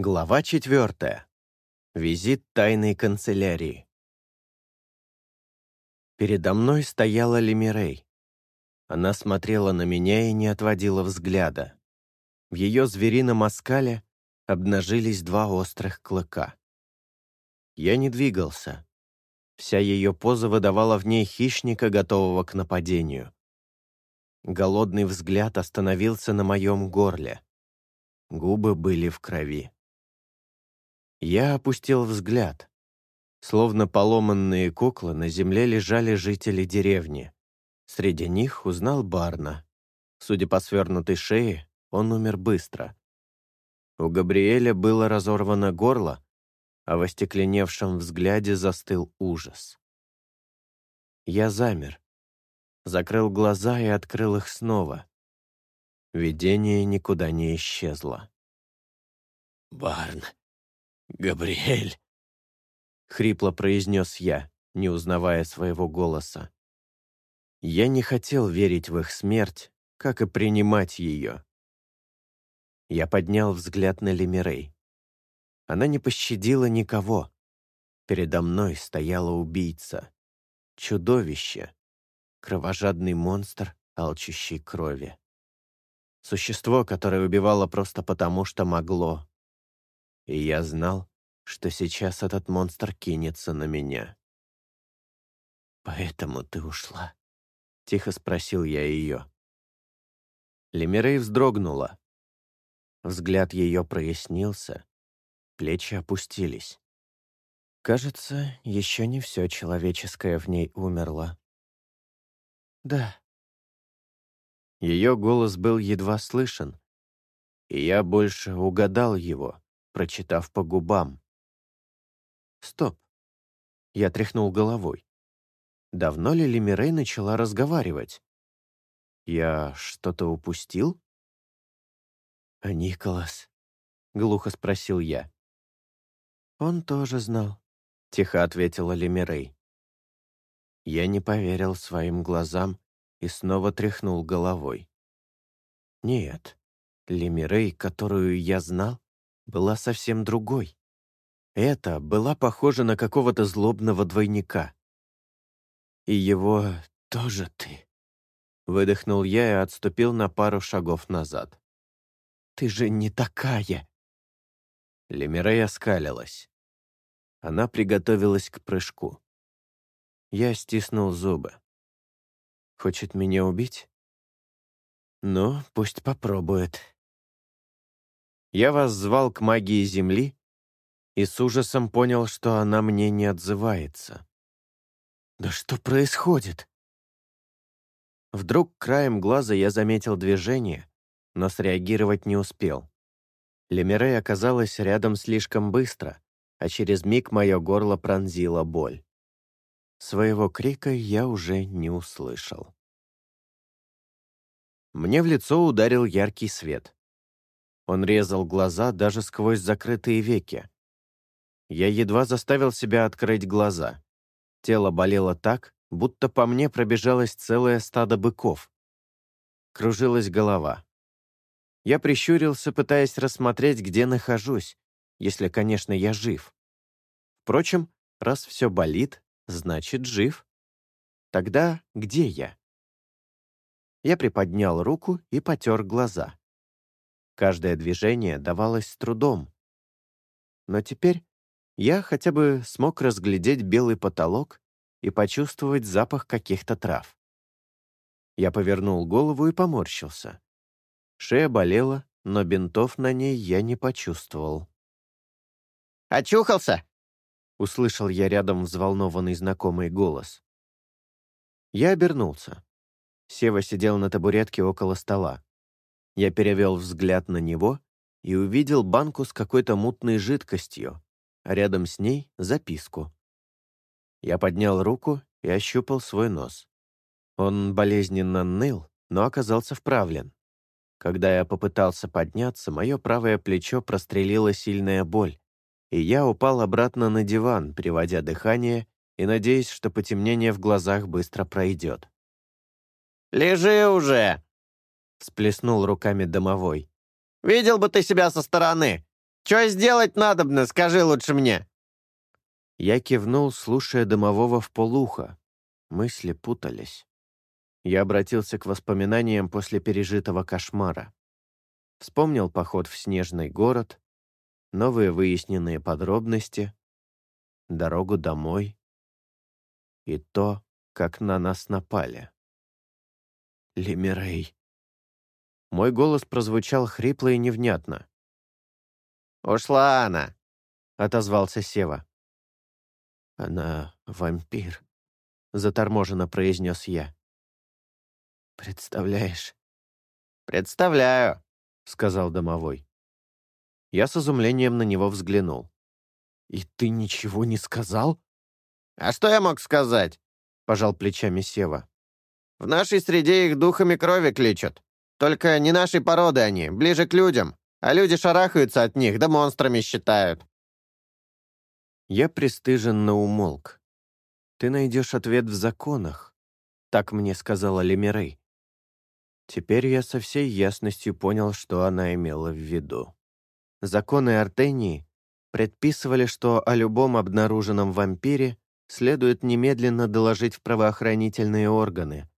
Глава четвертая. Визит тайной канцелярии. Передо мной стояла Лемирей. Она смотрела на меня и не отводила взгляда. В ее зверином оскале обнажились два острых клыка. Я не двигался. Вся ее поза выдавала в ней хищника, готового к нападению. Голодный взгляд остановился на моем горле. Губы были в крови. Я опустил взгляд. Словно поломанные куклы, на земле лежали жители деревни. Среди них узнал Барна. Судя по свернутой шее, он умер быстро. У Габриэля было разорвано горло, а в остекленевшем взгляде застыл ужас. Я замер, закрыл глаза и открыл их снова. Видение никуда не исчезло. «Барн, «Габриэль!» — хрипло произнес я, не узнавая своего голоса. Я не хотел верить в их смерть, как и принимать ее. Я поднял взгляд на Лемирей. Она не пощадила никого. Передо мной стояла убийца. Чудовище. Кровожадный монстр, алчущий крови. Существо, которое убивало просто потому, что могло. И я знал, что сейчас этот монстр кинется на меня. «Поэтому ты ушла?» — тихо спросил я ее. Лемирей вздрогнула. Взгляд ее прояснился, плечи опустились. Кажется, еще не все человеческое в ней умерло. «Да». Ее голос был едва слышен, и я больше угадал его, прочитав по губам. Стоп. Я тряхнул головой. Давно ли Лемирей начала разговаривать? Я что-то упустил? «А Николас?» — глухо спросил я. «Он тоже знал», — тихо ответила Лемирей. Я не поверил своим глазам и снова тряхнул головой. Нет, Лемирей, которую я знал, была совсем другой. Это была похожа на какого-то злобного двойника. «И его тоже ты», — выдохнул я и отступил на пару шагов назад. «Ты же не такая!» Лемирей оскалилась. Она приготовилась к прыжку. Я стиснул зубы. «Хочет меня убить?» «Ну, пусть попробует». Я вас звал к магии Земли и с ужасом понял, что она мне не отзывается. «Да что происходит?» Вдруг краем глаза я заметил движение, но среагировать не успел. Лемирей оказалась рядом слишком быстро, а через миг мое горло пронзила боль. Своего крика я уже не услышал. Мне в лицо ударил яркий свет. Он резал глаза даже сквозь закрытые веки. Я едва заставил себя открыть глаза. Тело болело так, будто по мне пробежалось целое стадо быков. Кружилась голова. Я прищурился, пытаясь рассмотреть, где нахожусь, если, конечно, я жив. Впрочем, раз все болит, значит, жив. Тогда где я? Я приподнял руку и потер глаза. Каждое движение давалось с трудом. Но теперь я хотя бы смог разглядеть белый потолок и почувствовать запах каких-то трав. Я повернул голову и поморщился. Шея болела, но бинтов на ней я не почувствовал. «Очухался?» — услышал я рядом взволнованный знакомый голос. Я обернулся. Сева сидел на табуретке около стола. Я перевел взгляд на него и увидел банку с какой-то мутной жидкостью, а рядом с ней записку. Я поднял руку и ощупал свой нос. Он болезненно ныл, но оказался вправлен. Когда я попытался подняться, мое правое плечо прострелила сильная боль, и я упал обратно на диван, приводя дыхание и надеясь, что потемнение в глазах быстро пройдет. «Лежи уже!» — всплеснул руками домовой. «Видел бы ты себя со стороны! Что сделать надобно, скажи лучше мне!» Я кивнул, слушая домового в полухо. Мысли путались. Я обратился к воспоминаниям после пережитого кошмара. Вспомнил поход в снежный город, новые выясненные подробности, дорогу домой и то, как на нас напали. Лемирей. Мой голос прозвучал хрипло и невнятно. «Ушла она», — отозвался Сева. «Она вампир», — заторможенно произнес я. «Представляешь?» «Представляю», — сказал домовой. Я с изумлением на него взглянул. «И ты ничего не сказал?» «А что я мог сказать?» — пожал плечами Сева. «В нашей среде их духами крови кличут. Только не нашей породы они, ближе к людям, а люди шарахаются от них, да монстрами считают». Я пристыженно умолк. «Ты найдешь ответ в законах», — так мне сказала Лемирей. Теперь я со всей ясностью понял, что она имела в виду. Законы Артении предписывали, что о любом обнаруженном вампире следует немедленно доложить в правоохранительные органы.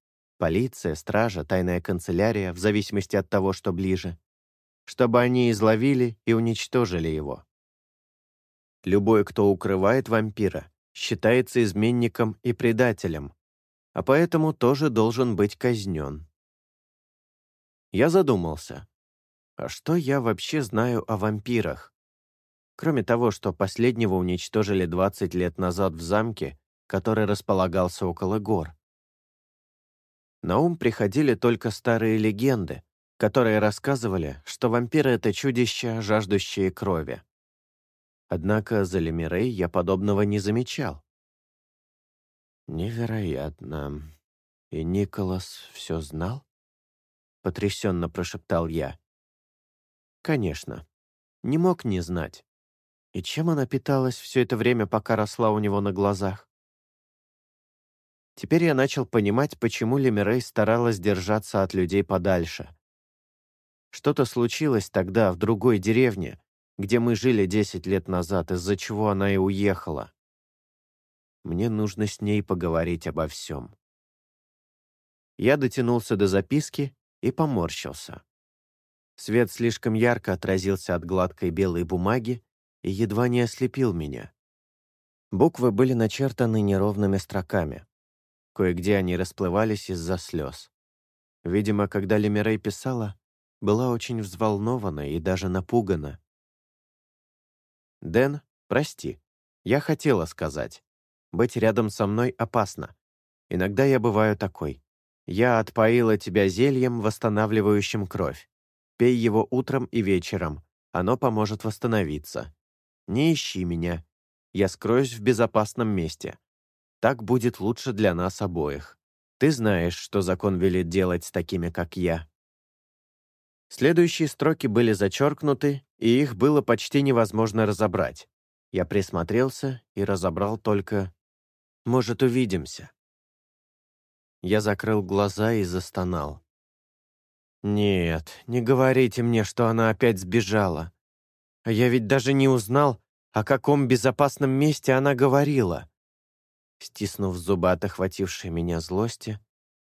Полиция, стража, тайная канцелярия, в зависимости от того, что ближе. Чтобы они изловили и уничтожили его. Любой, кто укрывает вампира, считается изменником и предателем, а поэтому тоже должен быть казнен. Я задумался. А что я вообще знаю о вампирах? Кроме того, что последнего уничтожили 20 лет назад в замке, который располагался около гор. На ум приходили только старые легенды, которые рассказывали, что вампиры — это чудища, жаждущие крови. Однако за Лемирей я подобного не замечал. «Невероятно. И Николас все знал?» — потрясенно прошептал я. «Конечно. Не мог не знать. И чем она питалась все это время, пока росла у него на глазах? Теперь я начал понимать, почему Лемирей старалась держаться от людей подальше. Что-то случилось тогда, в другой деревне, где мы жили 10 лет назад, из-за чего она и уехала. Мне нужно с ней поговорить обо всем. Я дотянулся до записки и поморщился. Свет слишком ярко отразился от гладкой белой бумаги и едва не ослепил меня. Буквы были начертаны неровными строками. Кое-где они расплывались из-за слез. Видимо, когда Лемирей писала, была очень взволнована и даже напугана. «Дэн, прости. Я хотела сказать. Быть рядом со мной опасно. Иногда я бываю такой. Я отпоила тебя зельем, восстанавливающим кровь. Пей его утром и вечером. Оно поможет восстановиться. Не ищи меня. Я скроюсь в безопасном месте. Так будет лучше для нас обоих. Ты знаешь, что закон велит делать с такими, как я. Следующие строки были зачеркнуты, и их было почти невозможно разобрать. Я присмотрелся и разобрал только «Может, увидимся». Я закрыл глаза и застонал. «Нет, не говорите мне, что она опять сбежала. А я ведь даже не узнал, о каком безопасном месте она говорила». Стиснув зубы от охватившей меня злости,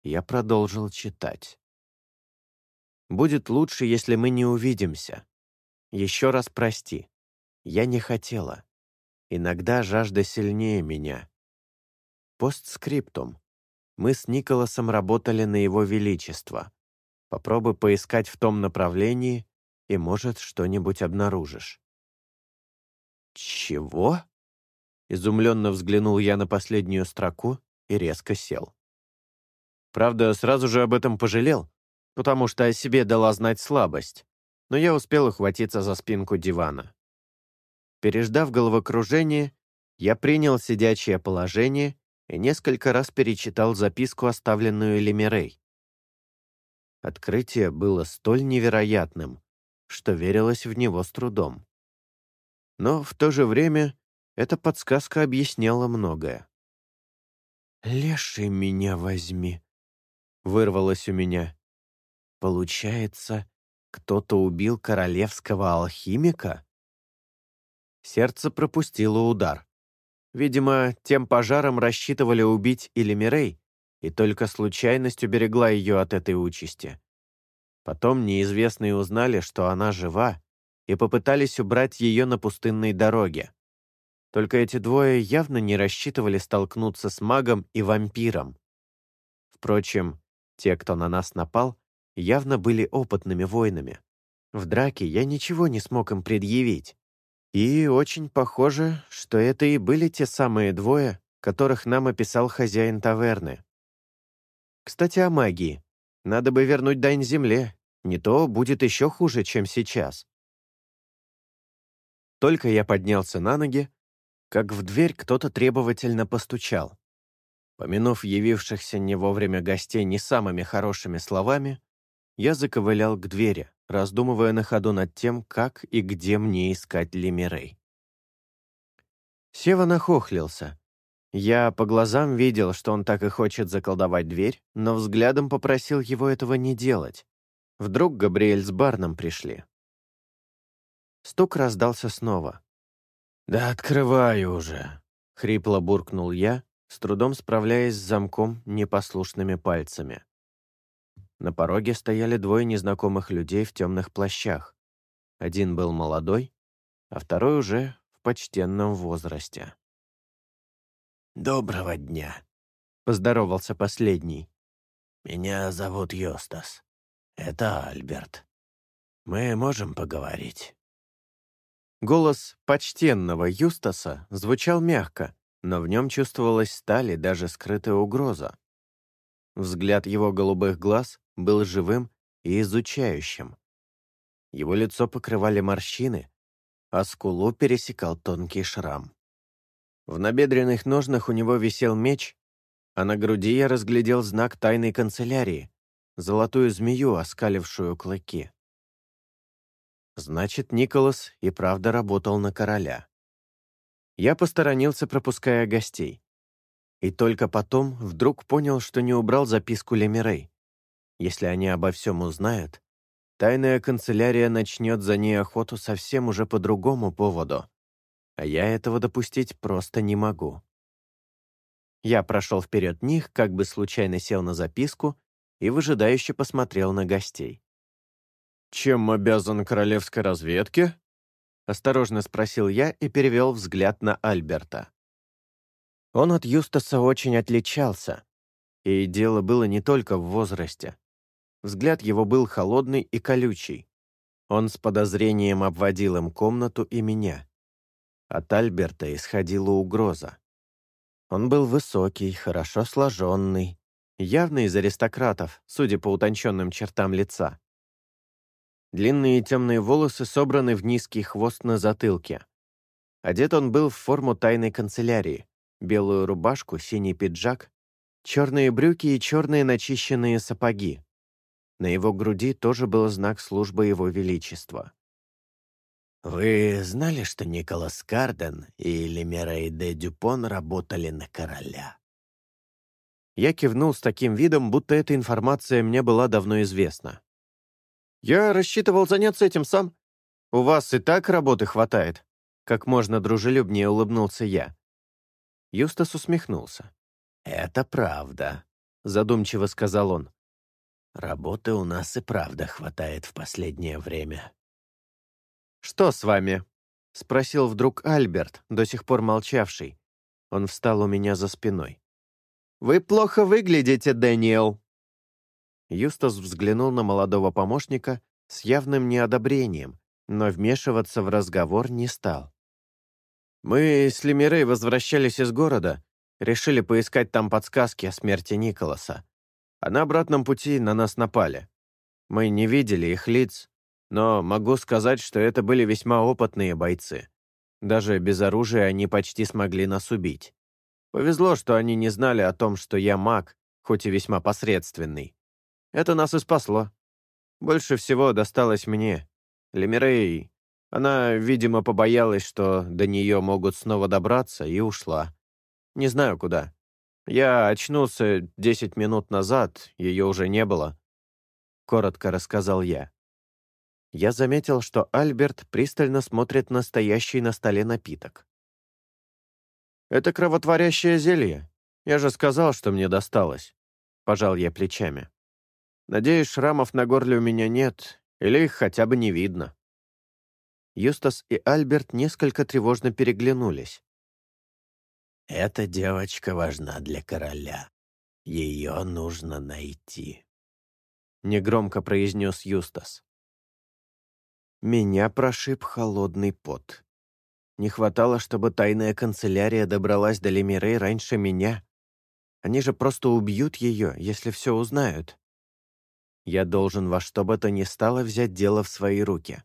я продолжил читать. Будет лучше, если мы не увидимся. Еще раз прости. Я не хотела. Иногда жажда сильнее меня. Постскриптум. Мы с Николасом работали на его величество. Попробуй поискать в том направлении, и, может, что-нибудь обнаружишь. «Чего?» Изумленно взглянул я на последнюю строку и резко сел. Правда, сразу же об этом пожалел, потому что о себе дала знать слабость, но я успел ухватиться за спинку дивана. Переждав головокружение, я принял сидячее положение и несколько раз перечитал записку, оставленную Лемирей. Открытие было столь невероятным, что верилось в него с трудом. Но в то же время эта подсказка объясняла многое. «Леший меня возьми», — вырвалось у меня. Получается, кто-то убил королевского алхимика? Сердце пропустило удар. Видимо, тем пожаром рассчитывали убить или Мирей, и только случайность уберегла ее от этой участи. Потом неизвестные узнали, что она жива, и попытались убрать ее на пустынной дороге. Только эти двое явно не рассчитывали столкнуться с магом и вампиром. Впрочем, те, кто на нас напал, явно были опытными воинами. В драке я ничего не смог им предъявить. И очень похоже, что это и были те самые двое, которых нам описал хозяин таверны. Кстати, о магии. Надо бы вернуть дань земле, не то будет еще хуже, чем сейчас. Только я поднялся на ноги, как в дверь кто-то требовательно постучал. Помянув явившихся не вовремя гостей не самыми хорошими словами, я заковылял к двери, раздумывая на ходу над тем, как и где мне искать Лемирей. Сева нахохлился. Я по глазам видел, что он так и хочет заколдовать дверь, но взглядом попросил его этого не делать. Вдруг Габриэль с Барном пришли. Стук раздался снова. «Да открывай уже!» — хрипло буркнул я, с трудом справляясь с замком непослушными пальцами. На пороге стояли двое незнакомых людей в темных плащах. Один был молодой, а второй уже в почтенном возрасте. «Доброго дня», — поздоровался последний. «Меня зовут Йостас. Это Альберт. Мы можем поговорить?» Голос почтенного Юстаса звучал мягко, но в нем чувствовалась сталь и даже скрытая угроза. Взгляд его голубых глаз был живым и изучающим. Его лицо покрывали морщины, а скулу пересекал тонкий шрам. В набедренных ножнах у него висел меч, а на груди я разглядел знак тайной канцелярии — золотую змею, оскалившую клыки. Значит, Николас и правда работал на короля. Я посторонился, пропуская гостей. И только потом вдруг понял, что не убрал записку Лемирей. Если они обо всем узнают, тайная канцелярия начнет за ней охоту совсем уже по другому поводу. А я этого допустить просто не могу. Я прошел вперед них, как бы случайно сел на записку и выжидающе посмотрел на гостей. «Чем обязан королевской разведке?» — осторожно спросил я и перевел взгляд на Альберта. Он от Юстаса очень отличался, и дело было не только в возрасте. Взгляд его был холодный и колючий. Он с подозрением обводил им комнату и меня. От Альберта исходила угроза. Он был высокий, хорошо сложенный, явно из аристократов, судя по утонченным чертам лица. Длинные темные волосы собраны в низкий хвост на затылке. Одет он был в форму тайной канцелярии, белую рубашку, синий пиджак, черные брюки и черные начищенные сапоги. На его груди тоже был знак службы его величества. «Вы знали, что Николас Карден и Лемерей де Дюпон работали на короля?» Я кивнул с таким видом, будто эта информация мне была давно известна. «Я рассчитывал заняться этим сам. У вас и так работы хватает», — как можно дружелюбнее улыбнулся я. Юстас усмехнулся. «Это правда», — задумчиво сказал он. «Работы у нас и правда хватает в последнее время». «Что с вами?» — спросил вдруг Альберт, до сих пор молчавший. Он встал у меня за спиной. «Вы плохо выглядите, Дэниел», Юстас взглянул на молодого помощника с явным неодобрением, но вмешиваться в разговор не стал. «Мы с Лемирей возвращались из города, решили поискать там подсказки о смерти Николаса. А на обратном пути на нас напали. Мы не видели их лиц, но могу сказать, что это были весьма опытные бойцы. Даже без оружия они почти смогли нас убить. Повезло, что они не знали о том, что я маг, хоть и весьма посредственный. Это нас и спасло. Больше всего досталось мне. Лемирей, она, видимо, побоялась, что до нее могут снова добраться, и ушла. Не знаю, куда. Я очнулся десять минут назад, ее уже не было. Коротко рассказал я. Я заметил, что Альберт пристально смотрит на стоящий на столе напиток. «Это кровотворящее зелье. Я же сказал, что мне досталось», — пожал я плечами. «Надеюсь, шрамов на горле у меня нет, или их хотя бы не видно». Юстас и Альберт несколько тревожно переглянулись. «Эта девочка важна для короля. Ее нужно найти», — негромко произнес Юстас. Меня прошиб холодный пот. Не хватало, чтобы тайная канцелярия добралась до Лемирей раньше меня. Они же просто убьют ее, если все узнают. Я должен во что бы то ни стало взять дело в свои руки.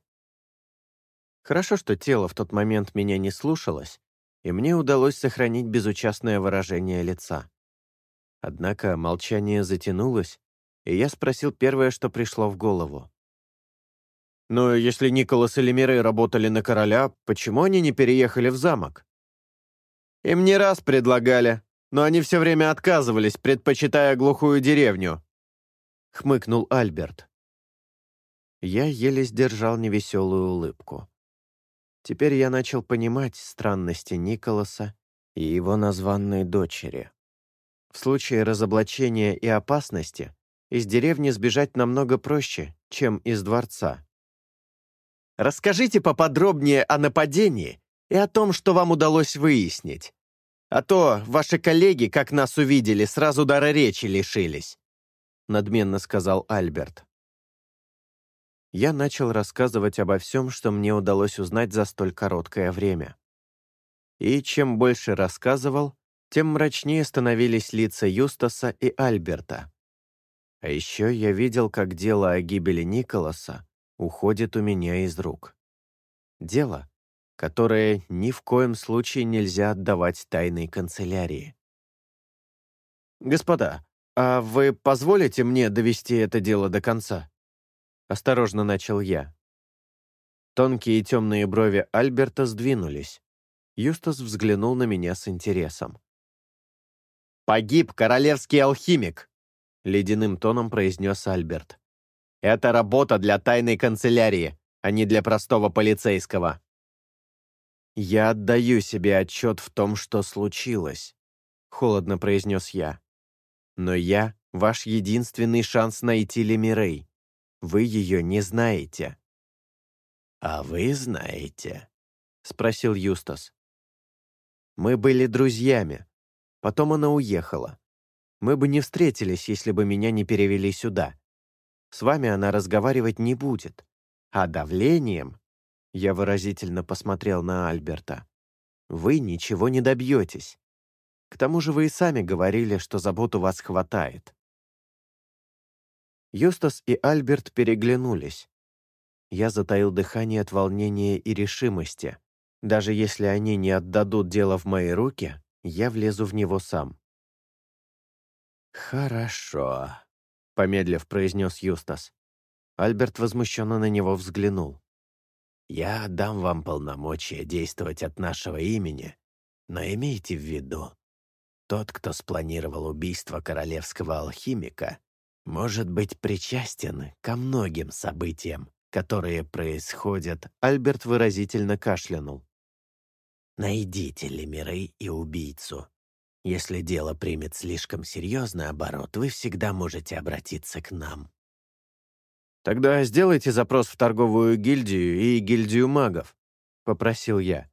Хорошо, что тело в тот момент меня не слушалось, и мне удалось сохранить безучастное выражение лица. Однако молчание затянулось, и я спросил первое, что пришло в голову. Но если Николас и Лемирей работали на короля, почему они не переехали в замок? Им не раз предлагали, но они все время отказывались, предпочитая глухую деревню. Хмыкнул Альберт. Я еле сдержал невеселую улыбку. Теперь я начал понимать странности Николаса и его названной дочери. В случае разоблачения и опасности из деревни сбежать намного проще, чем из дворца. Расскажите поподробнее о нападении и о том, что вам удалось выяснить. А то ваши коллеги, как нас увидели, сразу дара речи лишились», — надменно сказал Альберт. Я начал рассказывать обо всем, что мне удалось узнать за столь короткое время. И чем больше рассказывал, тем мрачнее становились лица Юстаса и Альберта. А еще я видел, как дело о гибели Николаса уходит у меня из рук. Дело, которое ни в коем случае нельзя отдавать тайной канцелярии. «Господа, а вы позволите мне довести это дело до конца?» Осторожно начал я. Тонкие темные брови Альберта сдвинулись. Юстас взглянул на меня с интересом. «Погиб королевский алхимик!» — ледяным тоном произнес Альберт. Это работа для тайной канцелярии, а не для простого полицейского. «Я отдаю себе отчет в том, что случилось», — холодно произнес я. «Но я — ваш единственный шанс найти Лемирей. Вы ее не знаете». «А вы знаете?» — спросил Юстас. «Мы были друзьями. Потом она уехала. Мы бы не встретились, если бы меня не перевели сюда. С вами она разговаривать не будет. А давлением...» Я выразительно посмотрел на Альберта. «Вы ничего не добьетесь. К тому же вы и сами говорили, что забот у вас хватает». Юстас и Альберт переглянулись. Я затаил дыхание от волнения и решимости. Даже если они не отдадут дело в мои руки, я влезу в него сам. «Хорошо», помедлив произнес Юстас. Альберт возмущенно на него взглянул. «Я дам вам полномочия действовать от нашего имени, но имейте в виду, тот, кто спланировал убийство королевского алхимика, может быть причастен ко многим событиям, которые происходят». Альберт выразительно кашлянул. «Найдите Лемирей и убийцу. Если дело примет слишком серьезный оборот, вы всегда можете обратиться к нам». «Тогда сделайте запрос в торговую гильдию и гильдию магов», — попросил я.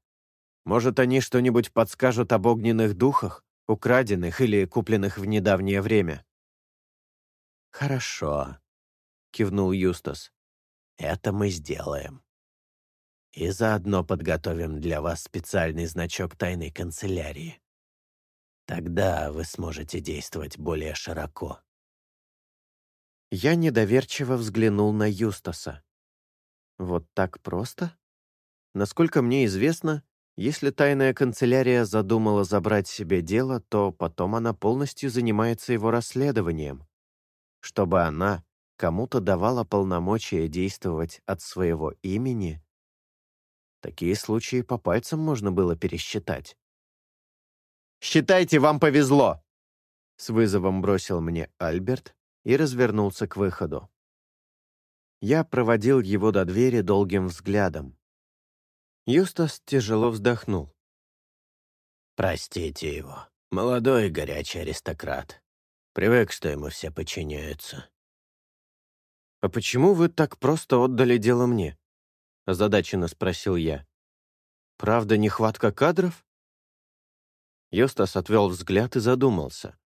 «Может, они что-нибудь подскажут об огненных духах, украденных или купленных в недавнее время?» «Хорошо», — кивнул Юстас. «Это мы сделаем. И заодно подготовим для вас специальный значок тайной канцелярии. Тогда вы сможете действовать более широко. Я недоверчиво взглянул на Юстаса. Вот так просто? Насколько мне известно, если тайная канцелярия задумала забрать себе дело, то потом она полностью занимается его расследованием. Чтобы она кому-то давала полномочия действовать от своего имени, такие случаи по пальцам можно было пересчитать. Считайте, вам повезло!» С вызовом бросил мне Альберт и развернулся к выходу. Я проводил его до двери долгим взглядом. Юстас тяжело вздохнул. «Простите его. Молодой и горячий аристократ. Привык, что ему все подчиняются». «А почему вы так просто отдали дело мне?» — озадаченно спросил я. «Правда, нехватка кадров?» Юстас отвел взгляд и задумался.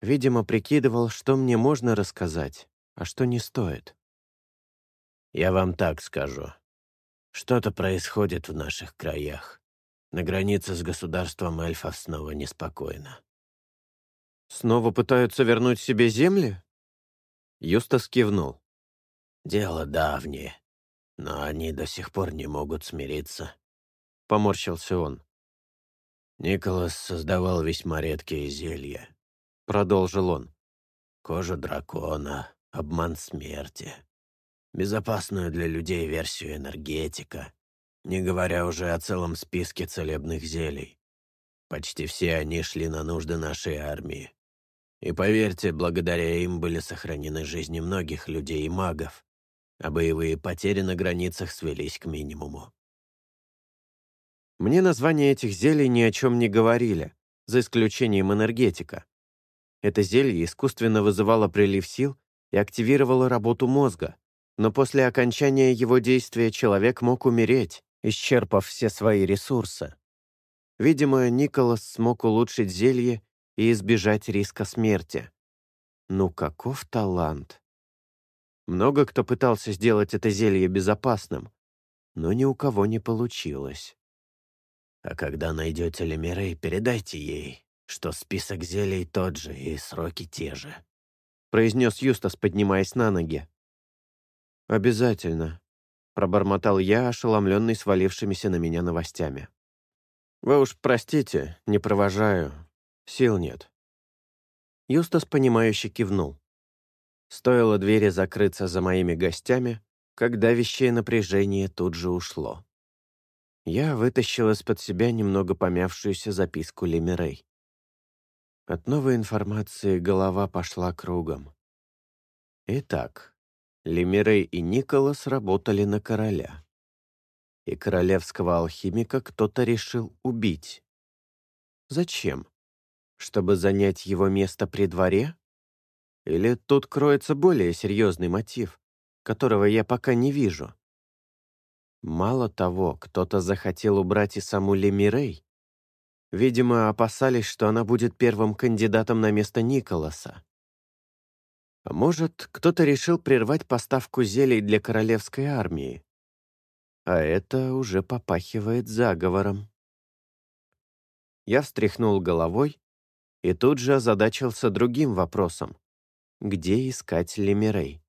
Видимо, прикидывал, что мне можно рассказать, а что не стоит. «Я вам так скажу. Что-то происходит в наших краях. На границе с государством эльфов снова неспокойно». «Снова пытаются вернуть себе земли?» Юстас кивнул. «Дело давнее, но они до сих пор не могут смириться», — поморщился он. «Николас создавал весьма редкие зелья», — продолжил он. «Кожа дракона, обман смерти, безопасную для людей версию энергетика, не говоря уже о целом списке целебных зелий. Почти все они шли на нужды нашей армии. И поверьте, благодаря им были сохранены жизни многих людей и магов, а боевые потери на границах свелись к минимуму. Мне названия этих зелий ни о чем не говорили, за исключением энергетика. Это зелье искусственно вызывало прилив сил и активировало работу мозга, но после окончания его действия человек мог умереть, исчерпав все свои ресурсы. Видимо, Николас смог улучшить зелье и избежать риска смерти. Ну каков талант! Много кто пытался сделать это зелье безопасным, но ни у кого не получилось. А когда найдете Лемирей, передайте ей, что список зелий тот же и сроки те же», — произнес Юстас, поднимаясь на ноги. «Обязательно», — пробормотал я, ошеломленный свалившимися на меня новостями. «Вы уж простите, не провожаю. Сил нет». Юстас, понимающе кивнул. Стоило двери закрыться за моими гостями, когда вещее напряжение тут же ушло. Я вытащил из-под себя немного помявшуюся записку Лемирей. От новой информации голова пошла кругом. Итак, Лемирей и Николас работали на короля. И королевского алхимика кто-то решил убить. Зачем? Чтобы занять его место при дворе? Или тут кроется более серьезный мотив, которого я пока не вижу? Мало того, кто-то захотел убрать и саму Лемирей. Видимо, опасались, что она будет первым кандидатом на место Николаса. А может, кто-то решил прервать поставку зелий для королевской армии. А это уже попахивает заговором. Я встряхнул головой и тут же озадачился другим вопросом. Где искать Лемирей?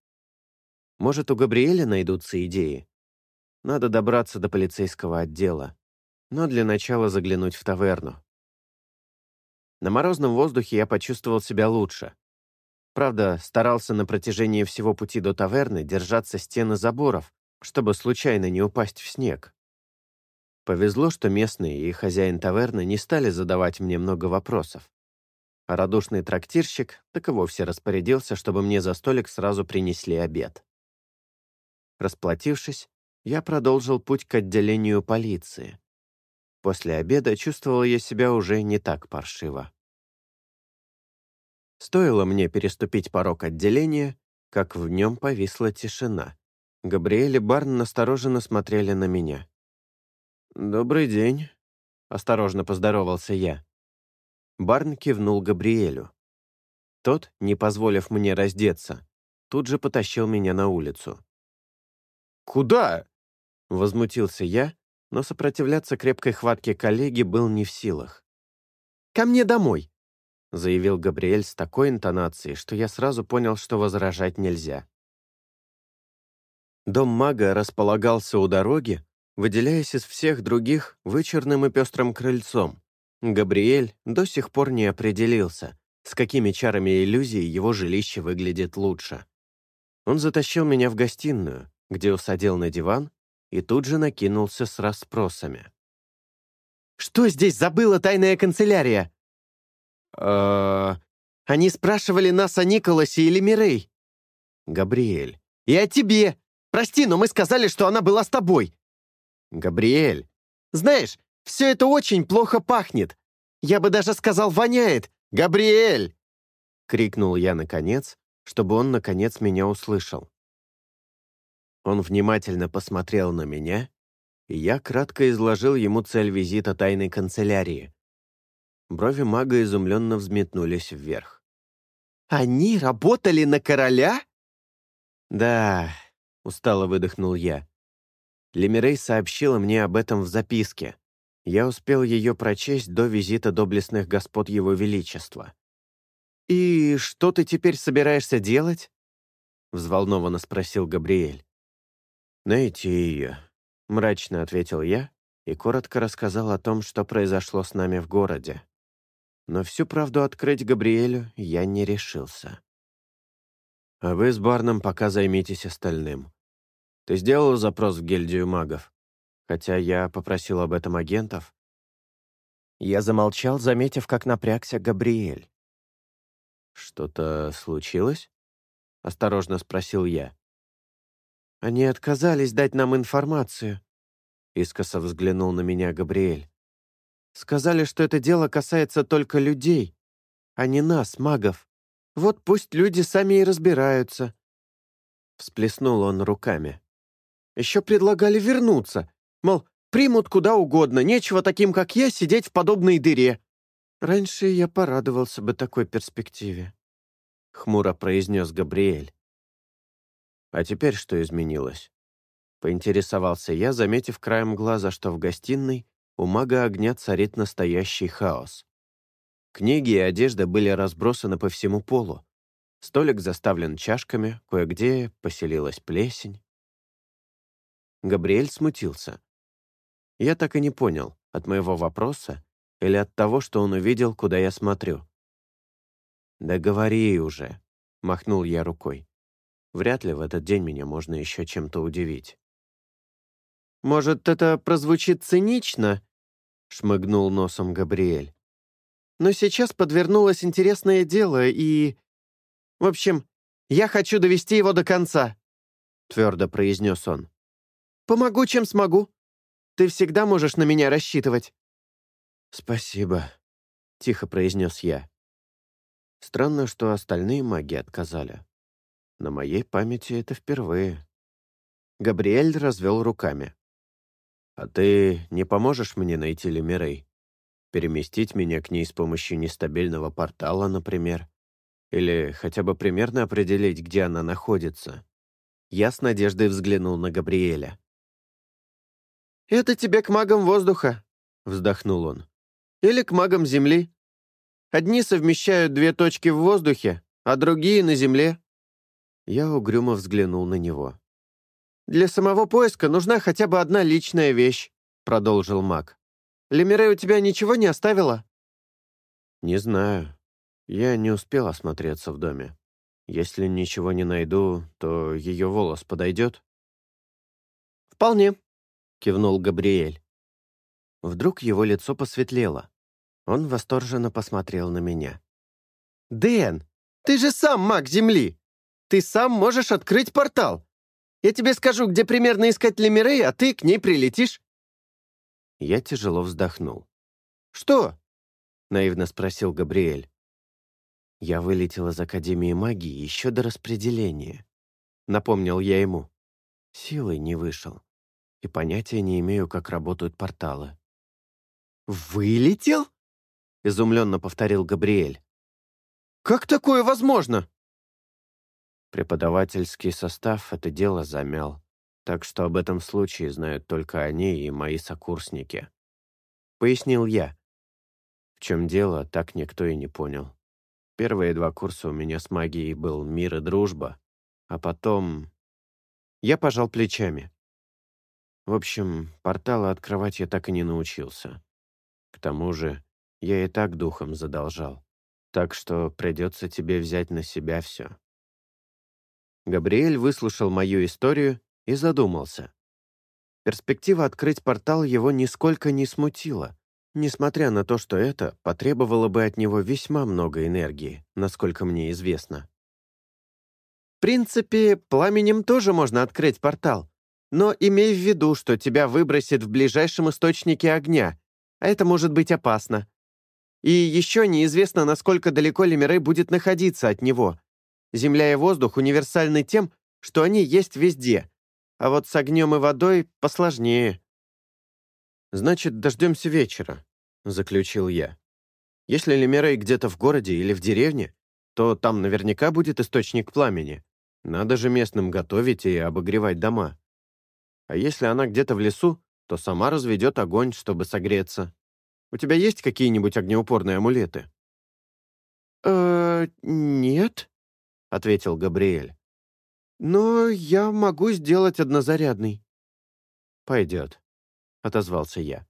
Может, у Габриэля найдутся идеи? Надо добраться до полицейского отдела, но для начала заглянуть в таверну. На морозном воздухе я почувствовал себя лучше. Правда, старался на протяжении всего пути до таверны держаться стены заборов, чтобы случайно не упасть в снег. Повезло, что местные и хозяин таверны не стали задавать мне много вопросов. А радушный трактирщик так и вовсе распорядился, чтобы мне за столик сразу принесли обед. Расплатившись, я продолжил путь к отделению полиции. После обеда чувствовал я себя уже не так паршиво. Стоило мне переступить порог отделения, как в нем повисла тишина. Габриэль и Барн настороженно смотрели на меня. «Добрый день», — осторожно поздоровался я. Барн кивнул Габриэлю. Тот, не позволив мне раздеться, тут же потащил меня на улицу. «Куда?» Возмутился я, но сопротивляться крепкой хватке коллеги был не в силах. «Ко мне домой!» — заявил Габриэль с такой интонацией, что я сразу понял, что возражать нельзя. Дом мага располагался у дороги, выделяясь из всех других вычерным и пестрым крыльцом. Габриэль до сих пор не определился, с какими чарами иллюзии его жилище выглядит лучше. Он затащил меня в гостиную, где усадил на диван и тут же накинулся с расспросами. «Что здесь забыла тайная канцелярия?» «Э-э...» «Они спрашивали нас о Николасе или Мирей». «Габриэль, И о тебе. Прости, но мы сказали, что она была с тобой. Габриэль, знаешь, все это очень плохо пахнет. Я бы даже сказал, воняет. Габриэль!» Крикнул я наконец, чтобы он наконец меня услышал. Он внимательно посмотрел на меня, и я кратко изложил ему цель визита тайной канцелярии. Брови мага изумленно взметнулись вверх. «Они работали на короля?» «Да», — устало выдохнул я. Лемирей сообщила мне об этом в записке. Я успел ее прочесть до визита доблестных господ Его Величества. «И что ты теперь собираешься делать?» — взволнованно спросил Габриэль. «Найти ее», — мрачно ответил я и коротко рассказал о том, что произошло с нами в городе. Но всю правду открыть Габриэлю я не решился. «А вы с Барном пока займитесь остальным. Ты сделал запрос в гильдию магов? Хотя я попросил об этом агентов». Я замолчал, заметив, как напрягся Габриэль. «Что-то случилось?» — осторожно спросил я. «Они отказались дать нам информацию», — искоса взглянул на меня Габриэль. «Сказали, что это дело касается только людей, а не нас, магов. Вот пусть люди сами и разбираются». Всплеснул он руками. Еще предлагали вернуться. Мол, примут куда угодно, нечего таким, как я, сидеть в подобной дыре. Раньше я порадовался бы такой перспективе. Хмуро произнес Габриэль. А теперь что изменилось? Поинтересовался я, заметив краем глаза, что в гостиной у мага огня царит настоящий хаос. Книги и одежда были разбросаны по всему полу. Столик заставлен чашками, кое-где поселилась плесень. Габриэль смутился. Я так и не понял, от моего вопроса или от того, что он увидел, куда я смотрю. «Да говори уже», — махнул я рукой. Вряд ли в этот день меня можно еще чем-то удивить. «Может, это прозвучит цинично?» — шмыгнул носом Габриэль. «Но сейчас подвернулось интересное дело, и... В общем, я хочу довести его до конца», — твердо произнес он. Помогу, чем смогу. Ты всегда можешь на меня рассчитывать». «Спасибо», — тихо произнес я. Странно, что остальные маги отказали. На моей памяти это впервые. Габриэль развел руками. «А ты не поможешь мне найти Лемирей? Переместить меня к ней с помощью нестабильного портала, например? Или хотя бы примерно определить, где она находится?» Я с надеждой взглянул на Габриэля. «Это тебе к магам воздуха», — вздохнул он. «Или к магам земли. Одни совмещают две точки в воздухе, а другие — на земле». Я угрюмо взглянул на него. «Для самого поиска нужна хотя бы одна личная вещь», — продолжил маг. «Лемире у тебя ничего не оставила?» «Не знаю. Я не успел осмотреться в доме. Если ничего не найду, то ее волос подойдет?» «Вполне», — кивнул Габриэль. Вдруг его лицо посветлело. Он восторженно посмотрел на меня. «Дэн, ты же сам маг Земли! Ты сам можешь открыть портал! Я тебе скажу, где примерно искать Лемирей, а ты к ней прилетишь!» Я тяжело вздохнул. «Что?» — наивно спросил Габриэль. «Я вылетел из Академии магии еще до распределения», — напомнил я ему. Силой не вышел и понятия не имею, как работают порталы». «Вылетел?» — изумленно повторил Габриэль. «Как такое возможно?» Преподавательский состав это дело замял, так что об этом случае знают только они и мои сокурсники. Пояснил я. В чем дело, так никто и не понял. Первые два курса у меня с магией был мир и дружба, а потом... Я пожал плечами. В общем, порталы открывать я так и не научился. К тому же, я и так духом задолжал. Так что придется тебе взять на себя все. Габриэль выслушал мою историю и задумался. Перспектива открыть портал его нисколько не смутила, несмотря на то, что это потребовало бы от него весьма много энергии, насколько мне известно. В принципе, пламенем тоже можно открыть портал. Но имей в виду, что тебя выбросит в ближайшем источнике огня, а это может быть опасно. И еще неизвестно, насколько далеко Лемирей будет находиться от него. Земля и воздух универсальны тем, что они есть везде, а вот с огнем и водой посложнее. «Значит, дождемся вечера», — заключил я. «Если Лемирей где-то в городе или в деревне, то там наверняка будет источник пламени. Надо же местным готовить и обогревать дома. А если она где-то в лесу, то сама разведет огонь, чтобы согреться. У тебя есть какие-нибудь огнеупорные амулеты?» «Э, нет», — ответил Габриэль. «Но я могу сделать однозарядный». «Пойдет», — отозвался я.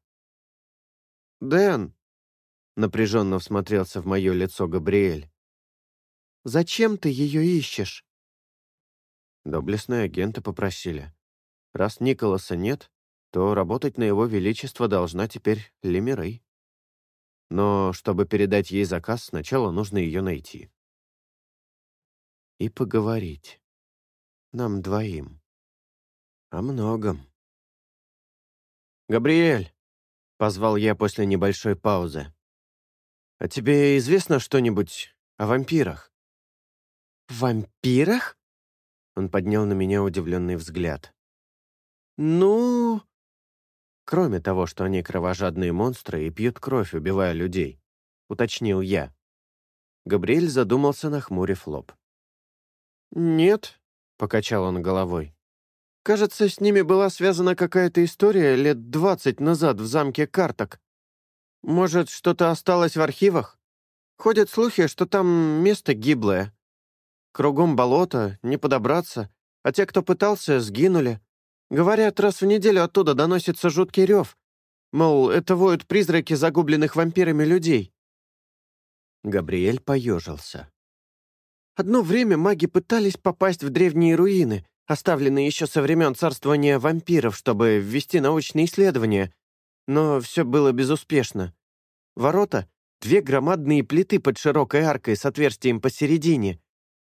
«Дэн», — напряженно всмотрелся в мое лицо Габриэль, «зачем ты ее ищешь?» Доблестные агенты попросили. Раз Николаса нет, то работать на его величество должна теперь Лемирей. Но чтобы передать ей заказ, сначала нужно ее найти. И поговорить. Нам двоим. О многом. «Габриэль!» — позвал я после небольшой паузы. «А тебе известно что-нибудь о вампирах?» «Вампирах?» Он поднял на меня удивленный взгляд. «Ну...» Кроме того, что они кровожадные монстры и пьют кровь, убивая людей, уточнил я. Габриэль задумался, нахмурив лоб. «Нет», — покачал он головой. «Кажется, с ними была связана какая-то история лет двадцать назад в замке Карток. Может, что-то осталось в архивах? Ходят слухи, что там место гиблое. Кругом болото, не подобраться, а те, кто пытался, сгинули. Говорят, раз в неделю оттуда доносится жуткий рев. Мол, это воют призраки загубленных вампирами людей. Габриэль поежился. Одно время маги пытались попасть в древние руины, оставленные еще со времен царствования вампиров, чтобы ввести научные исследования, но все было безуспешно. Ворота — две громадные плиты под широкой аркой с отверстием посередине,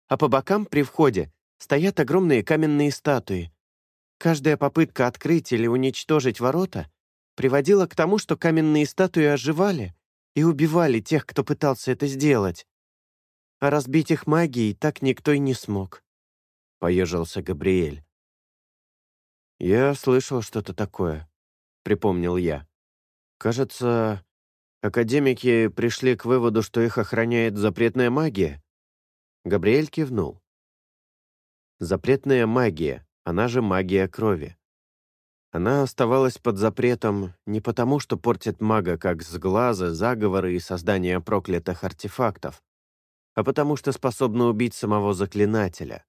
а по бокам при входе стоят огромные каменные статуи. Каждая попытка открыть или уничтожить ворота приводила к тому, что каменные статуи оживали и убивали тех, кто пытался это сделать. А разбить их магией так никто и не смог. Поежился Габриэль. «Я слышал что-то такое», — припомнил я. «Кажется, академики пришли к выводу, что их охраняет запретная магия?» Габриэль кивнул. Запретная магия, она же магия крови. Она оставалась под запретом не потому, что портит мага как сглазы, заговоры и создание проклятых артефактов, а потому что способна убить самого заклинателя.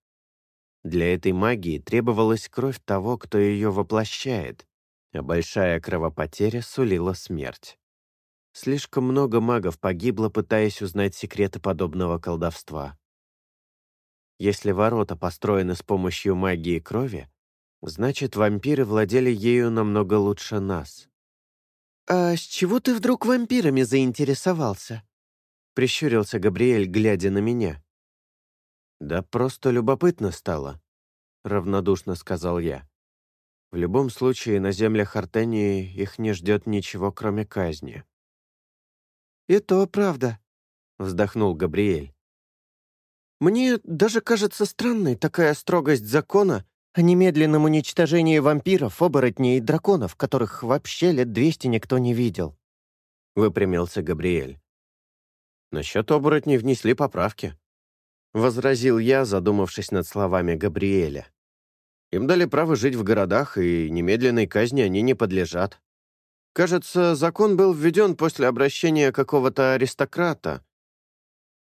Для этой магии требовалась кровь того, кто ее воплощает, а большая кровопотеря сулила смерть. Слишком много магов погибло, пытаясь узнать секреты подобного колдовства. Если ворота построены с помощью магии крови, значит, вампиры владели ею намного лучше нас. «А с чего ты вдруг вампирами заинтересовался?» — прищурился Габриэль, глядя на меня. «Да просто любопытно стало», — равнодушно сказал я. «В любом случае, на землях Артении их не ждет ничего, кроме казни». «И то правда», — вздохнул Габриэль. Мне даже кажется странной такая строгость закона о немедленном уничтожении вампиров, оборотней и драконов, которых вообще лет двести никто не видел. Выпрямился Габриэль. Насчет оборотней внесли поправки. Возразил я, задумавшись над словами Габриэля. Им дали право жить в городах, и немедленной казни они не подлежат. Кажется, закон был введен после обращения какого-то аристократа,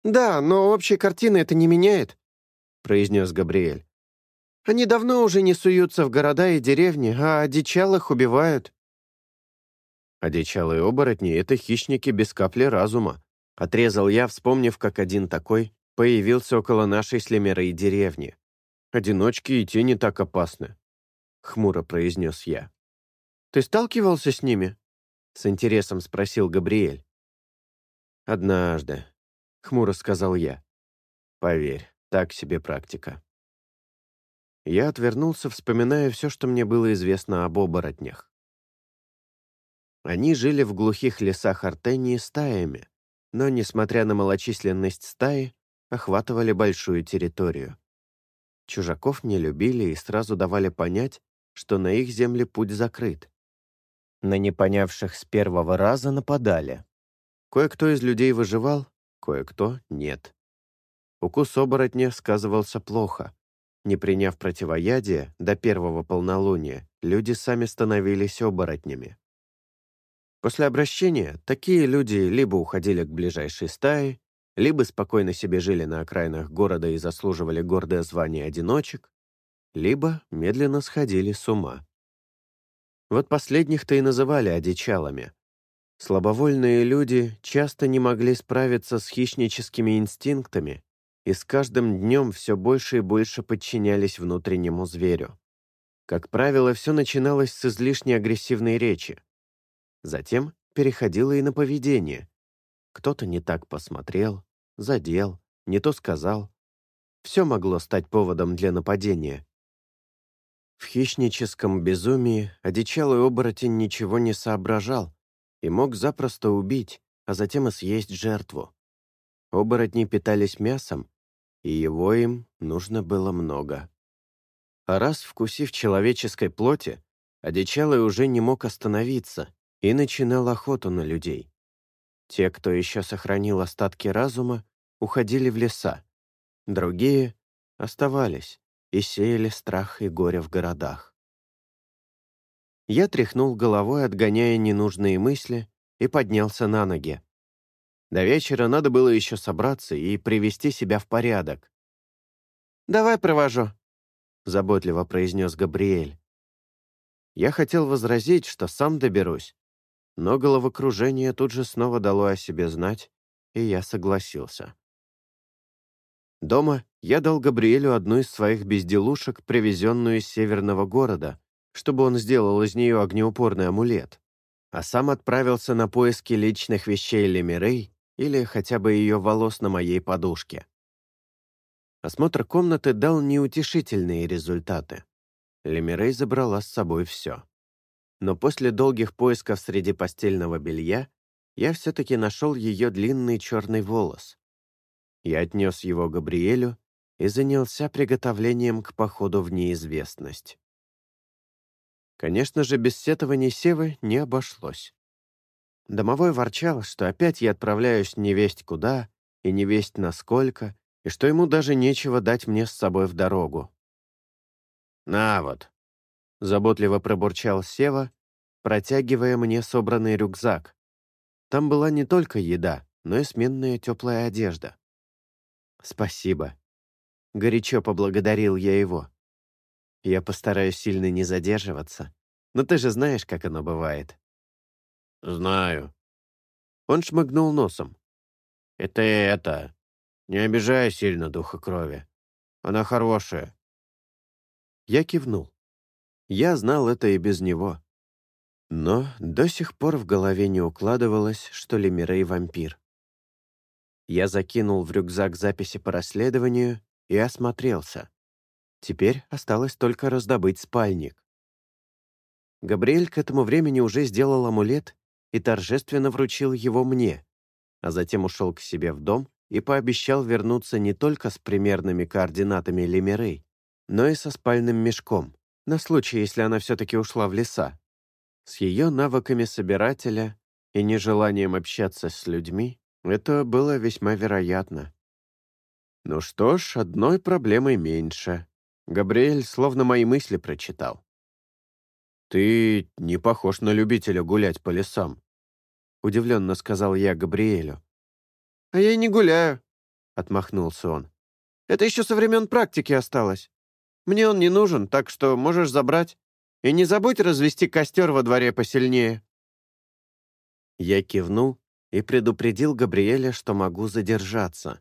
«Да, но общей картины это не меняет», — произнес Габриэль. «Они давно уже не суются в города и деревни, а одичалых убивают». «Одичалые оборотни — это хищники без капли разума», — отрезал я, вспомнив, как один такой появился около нашей с Лемерой деревни. «Одиночки и те не так опасны», — хмуро произнес я. «Ты сталкивался с ними?» — с интересом спросил Габриэль. «Однажды», — хмуро сказал я. «Поверь, так себе практика». Я отвернулся, вспоминая все, что мне было известно об оборотнях. Они жили в глухих лесах Артении стаями, но, несмотря на малочисленность стаи, охватывали большую территорию. Чужаков не любили и сразу давали понять, что на их земле путь закрыт. На непонявших с первого раза нападали. Кое-кто из людей выживал, кое-кто — нет. Укус оборотня сказывался плохо. Не приняв противоядие до первого полнолуния, люди сами становились оборотнями. После обращения такие люди либо уходили к ближайшей стае, либо спокойно себе жили на окраинах города и заслуживали гордое звание одиночек, либо медленно сходили с ума. Вот последних-то и называли одичалами. Слабовольные люди часто не могли справиться с хищническими инстинктами и с каждым днем все больше и больше подчинялись внутреннему зверю. Как правило, все начиналось с излишне агрессивной речи. Затем переходило и на поведение. Кто-то не так посмотрел, задел, не то сказал. Все могло стать поводом для нападения. В хищническом безумии одичалый оборотень ничего не соображал и мог запросто убить, а затем и съесть жертву. Оборотни питались мясом, и его им нужно было много. А раз вкусив человеческой плоти, одичалый уже не мог остановиться и начинал охоту на людей. Те, кто еще сохранил остатки разума, уходили в леса, другие оставались и сеяли страх и горе в городах. Я тряхнул головой, отгоняя ненужные мысли, и поднялся на ноги. До вечера надо было еще собраться и привести себя в порядок. «Давай провожу», — заботливо произнес Габриэль. Я хотел возразить, что сам доберусь, но головокружение тут же снова дало о себе знать, и я согласился. Дома я дал Габриэлю одну из своих безделушек, привезенную из северного города, чтобы он сделал из нее огнеупорный амулет, а сам отправился на поиски личных вещей Лемирей или хотя бы ее волос на моей подушке. Осмотр комнаты дал неутешительные результаты. Лемирей забрала с собой все. Но после долгих поисков среди постельного белья я все-таки нашел ее длинный черный волос. Я отнес его Габриэлю и занялся приготовлением к походу в неизвестность. Конечно же, без сетований Севы не обошлось. Домовой ворчал, что опять я отправляюсь невесть куда и невесть насколько, и что ему даже нечего дать мне с собой в дорогу. «На вот», — заботливо пробурчал Сева, протягивая мне собранный рюкзак. Там была не только еда, но и сменная теплая одежда. «Спасибо», — горячо поблагодарил я его. «Я постараюсь сильно не задерживаться, но ты же знаешь, как оно бывает». «Знаю». Он шмыгнул носом. «Это это. Не обижай сильно духа крови. Она хорошая». Я кивнул. Я знал это и без него. Но до сих пор в голове не укладывалось, что Лемирей — вампир. Я закинул в рюкзак записи по расследованию и осмотрелся. Теперь осталось только раздобыть спальник. Габриэль к этому времени уже сделал амулет и торжественно вручил его мне, а затем ушел к себе в дом и пообещал вернуться не только с примерными координатами Лемирей, но и со спальным мешком, на случай, если она все-таки ушла в леса. С ее навыками собирателя и нежеланием общаться с людьми это было весьма вероятно. Ну что ж, одной проблемой меньше. Габриэль словно мои мысли прочитал. «Ты не похож на любителя гулять по лесам», удивленно сказал я Габриэлю. «А я и не гуляю», — отмахнулся он. «Это еще со времен практики осталось. Мне он не нужен, так что можешь забрать. И не забудь развести костер во дворе посильнее». Я кивнул и предупредил Габриэля, что могу задержаться.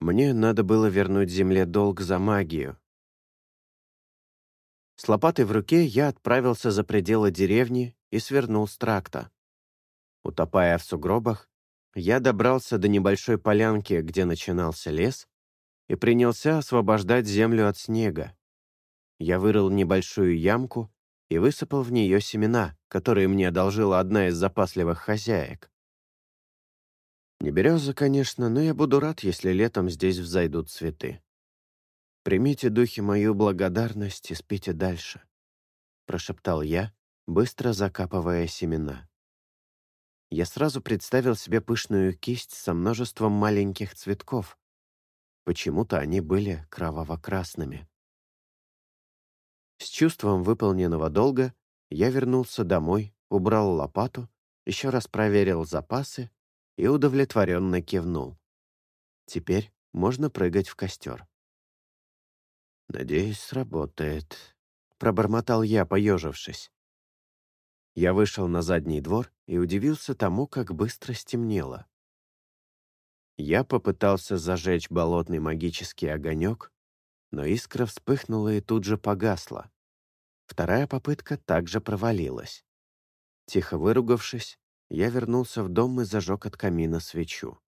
Мне надо было вернуть земле долг за магию. С лопатой в руке я отправился за пределы деревни и свернул с тракта. Утопая в сугробах, я добрался до небольшой полянки, где начинался лес, и принялся освобождать землю от снега. Я вырыл небольшую ямку и высыпал в нее семена, которые мне одолжила одна из запасливых хозяек. Не береза, конечно, но я буду рад, если летом здесь взойдут цветы. Примите, духи, мою благодарность и спите дальше», — прошептал я, быстро закапывая семена. Я сразу представил себе пышную кисть со множеством маленьких цветков. Почему-то они были кроваво-красными. С чувством выполненного долга я вернулся домой, убрал лопату, еще раз проверил запасы и удовлетворенно кивнул. Теперь можно прыгать в костер. «Надеюсь, сработает», — пробормотал я, поежившись. Я вышел на задний двор и удивился тому, как быстро стемнело. Я попытался зажечь болотный магический огонек, но искра вспыхнула и тут же погасла. Вторая попытка также провалилась. Тихо выругавшись, я вернулся в дом и зажег от камина свечу.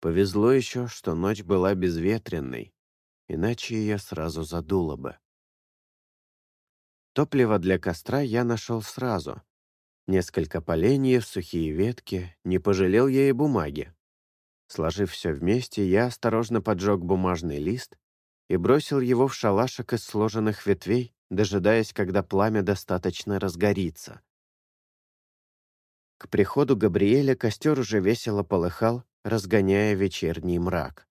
Повезло еще, что ночь была безветренной, иначе ее сразу задуло бы. Топливо для костра я нашел сразу. Несколько поленьев, сухие ветки, не пожалел я и бумаги. Сложив все вместе, я осторожно поджег бумажный лист и бросил его в шалашик из сложенных ветвей, дожидаясь, когда пламя достаточно разгорится. К приходу Габриэля костер уже весело полыхал, разгоняя вечерний мрак.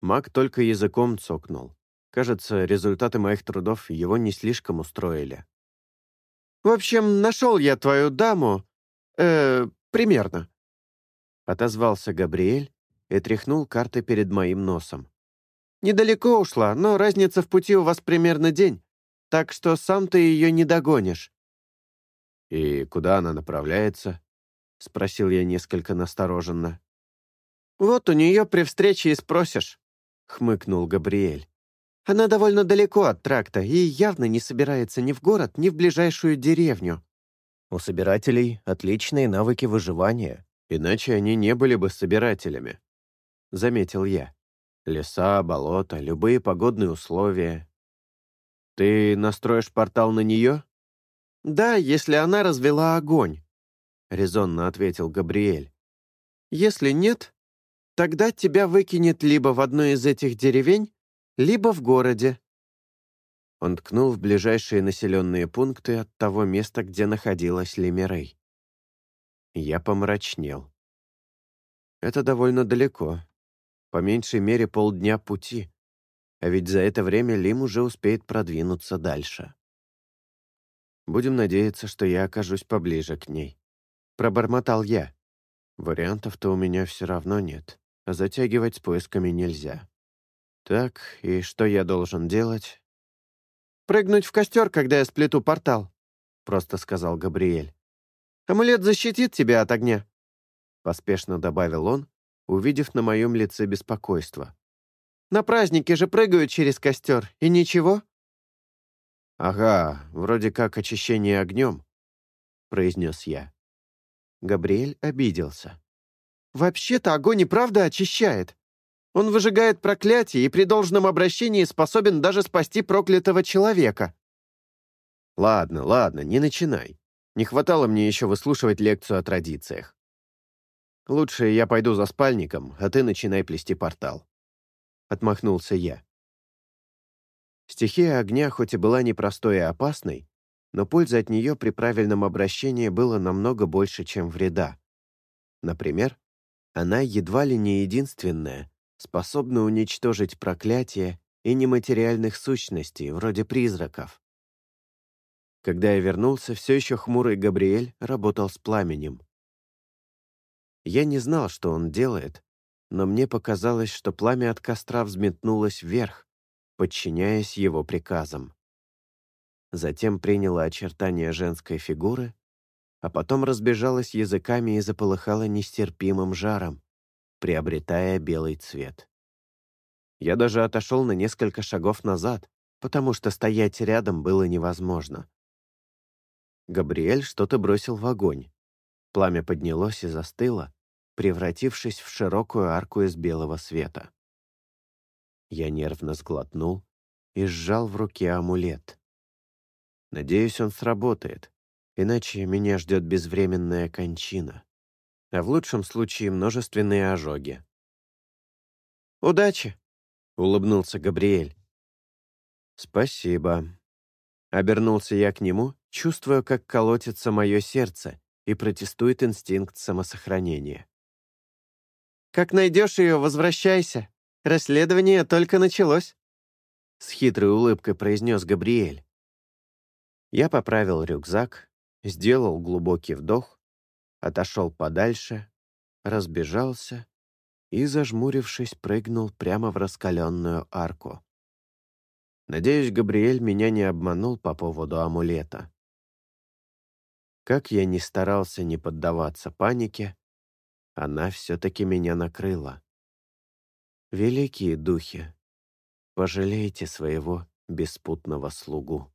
Маг только языком цокнул. Кажется, результаты моих трудов его не слишком устроили. «В общем, нашел я твою даму... э примерно», — отозвался Габриэль и тряхнул карты перед моим носом. «Недалеко ушла, но разница в пути у вас примерно день, так что сам ты ее не догонишь». «И куда она направляется?» — спросил я несколько настороженно. «Вот у нее при встрече и спросишь» хмыкнул Габриэль. «Она довольно далеко от тракта и явно не собирается ни в город, ни в ближайшую деревню». У собирателей отличные навыки выживания, иначе они не были бы собирателями, — заметил я. Леса, болота, любые погодные условия. Ты настроишь портал на нее? Да, если она развела огонь, — резонно ответил Габриэль. Если нет, Тогда тебя выкинет либо в одной из этих деревень, либо в городе». Он ткнул в ближайшие населенные пункты от того места, где находилась Лемерей. Я помрачнел. Это довольно далеко. По меньшей мере полдня пути. А ведь за это время Лим уже успеет продвинуться дальше. Будем надеяться, что я окажусь поближе к ней. Пробормотал я. Вариантов-то у меня все равно нет а затягивать с поисками нельзя. Так, и что я должен делать? «Прыгнуть в костер, когда я сплету портал», — просто сказал Габриэль. «Амулет защитит тебя от огня», — поспешно добавил он, увидев на моем лице беспокойство. «На празднике же прыгают через костер, и ничего?» «Ага, вроде как очищение огнем», — произнес я. Габриэль обиделся. Вообще-то огонь и правда очищает. Он выжигает проклятие и при должном обращении способен даже спасти проклятого человека. Ладно, ладно, не начинай. Не хватало мне еще выслушивать лекцию о традициях. Лучше я пойду за спальником, а ты начинай плести портал. Отмахнулся я. Стихия огня хоть и была непростой и опасной, но пользы от нее при правильном обращении было намного больше, чем вреда. Например, она едва ли не единственная, способна уничтожить проклятие и нематериальных сущностей, вроде призраков. Когда я вернулся, все еще хмурый Габриэль работал с пламенем. Я не знал, что он делает, но мне показалось, что пламя от костра взметнулось вверх, подчиняясь его приказам. Затем приняло очертания женской фигуры а потом разбежалась языками и заполыхала нестерпимым жаром, приобретая белый цвет. Я даже отошел на несколько шагов назад, потому что стоять рядом было невозможно. Габриэль что-то бросил в огонь. Пламя поднялось и застыло, превратившись в широкую арку из белого света. Я нервно сглотнул и сжал в руке амулет. Надеюсь, он сработает, иначе меня ждет безвременная кончина, а в лучшем случае множественные ожоги. «Удачи!» — улыбнулся Габриэль. «Спасибо». Обернулся я к нему, чувствуя, как колотится мое сердце и протестует инстинкт самосохранения. «Как найдешь ее, возвращайся. Расследование только началось», — с хитрой улыбкой произнес Габриэль. Я поправил рюкзак, сделал глубокий вдох, отошел подальше, разбежался и, зажмурившись, прыгнул прямо в раскаленную арку. Надеюсь, Габриэль меня не обманул по поводу амулета. Как я ни старался не поддаваться панике, она все-таки меня накрыла. Великие духи, пожалейте своего беспутного слугу.